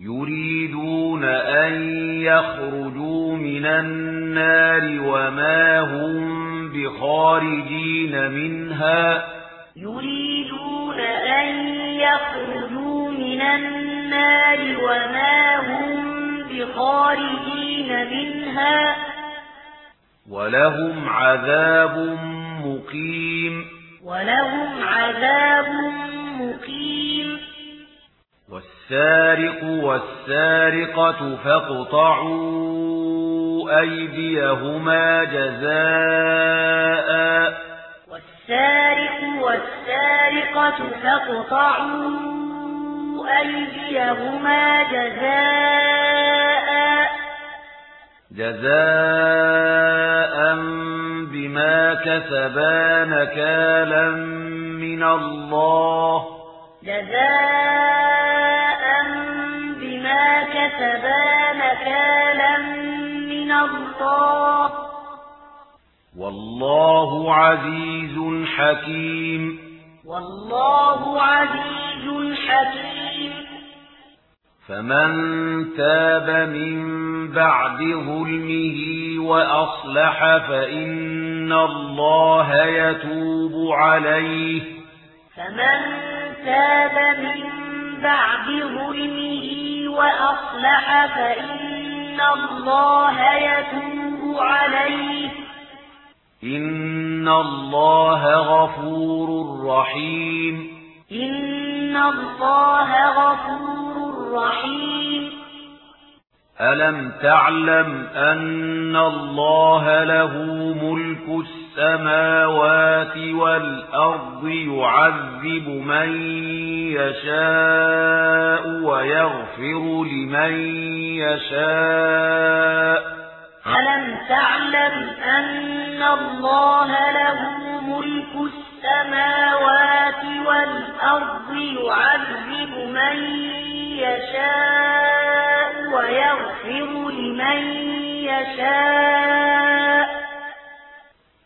يريدون أن يخرجوا من النار وما هم بخارجين منها يريدون أن يخرجوا من النار وما هم بخارجين منها ولهم عذاب مقيم ولهم عذاب مقيم السارق والسارقة فاقطعوا أيديهما جزاء. والسارق والسارقة فاقطعوا أيديهما جزاء. جزاء بما كسبا نكالا من الله. جزاء والله عزيز حكيم. والله عزيز حكيم. فمن تاب من بعد ظلمه وأصلح فإن الله يتوب عليه. فمن تاب من بعد ظلمه وأصلح فإن الله يتوب عليه. إن الله غفور رحيم. إن الله غفور رحيم. أَلَمْ تَعْلَمْ أَنَّ اللَّهَ لَهُ مُلْكُ السَّمَاوَاتِ وَالْأَرْضِ يُعَذِّبُ مَن يَشَاءُ وَيَغْفِرُ لِمَن يَشَاءُ أَلَمْ تَعْلَمْ أَنَّ اللَّهَ لَهُ مُلْكُ السَّمَاوَاتِ وَالْأَرْضِ يُعَذِّبُ مَن يَشَاءُ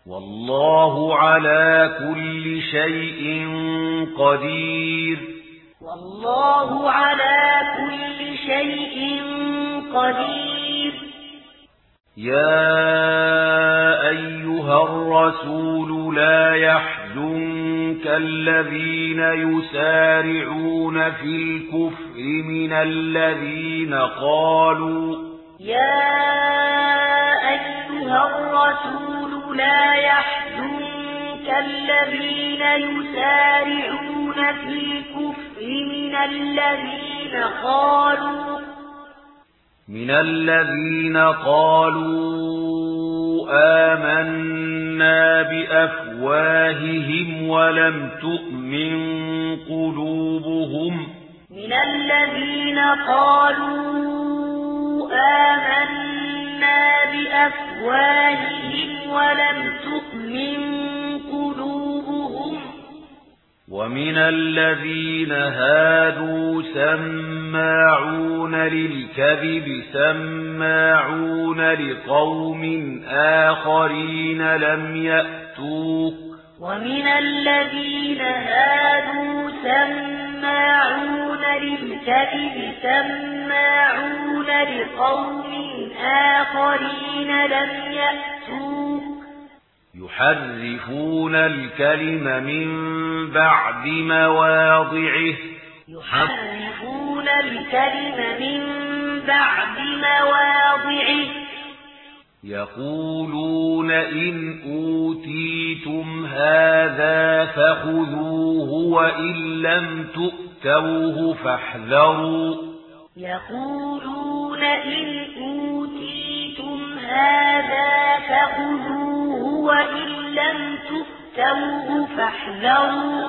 والله على كل شيء قدير. والله على كل شيء قدير. يا أيها الرسول لا يحزنك الذين يسارعون في الكفر من الذين قالوا يا أيها الرسول لا يحزنك الذين يسارعون في الكفر من الذين قالوا من الذين قالوا آمنا بأفواههم ولم تؤمن قلوبهم من الذين قالوا آمنا بأفواههم ولم تؤمن قلوبهم. ومن الذين هادوا سماعون للكذب سماعون لقوم آخرين لم يأتوك. ومن الذين هادوا سماعون سماعون للكذب سماعون لقوم آخرين لم يأتوك. يحرفون الكلم من بعد مواضعه. يحرفون الكلم من بعد مواضعه. يقولون إن أوتيتم هذا فخذوه وإن لم تؤتوه فاحذروا يقولون إن أوتيتم هذا فخذوه وإن لم تؤتوه فاحذروا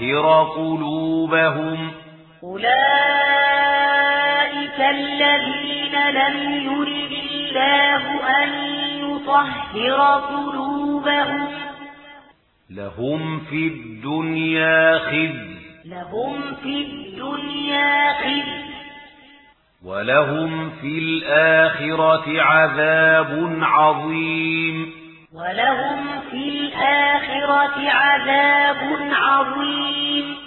لِيُطَهِّرَ قُلُوبَهُمْ أُولَئِكَ الَّذِينَ لَمْ يُرِدِ اللَّهُ أَن يُطَهِّرَ قُلُوبَهُمْ لَهُمْ فِي الدُّنْيَا خِزْيٌ لَهُمْ فِي الدُّنْيَا خِزْيٌ وَلَهُمْ فِي الْآخِرَةِ عَذَابٌ عَظِيمٌ ولهم في الآخرة عذاب عظيم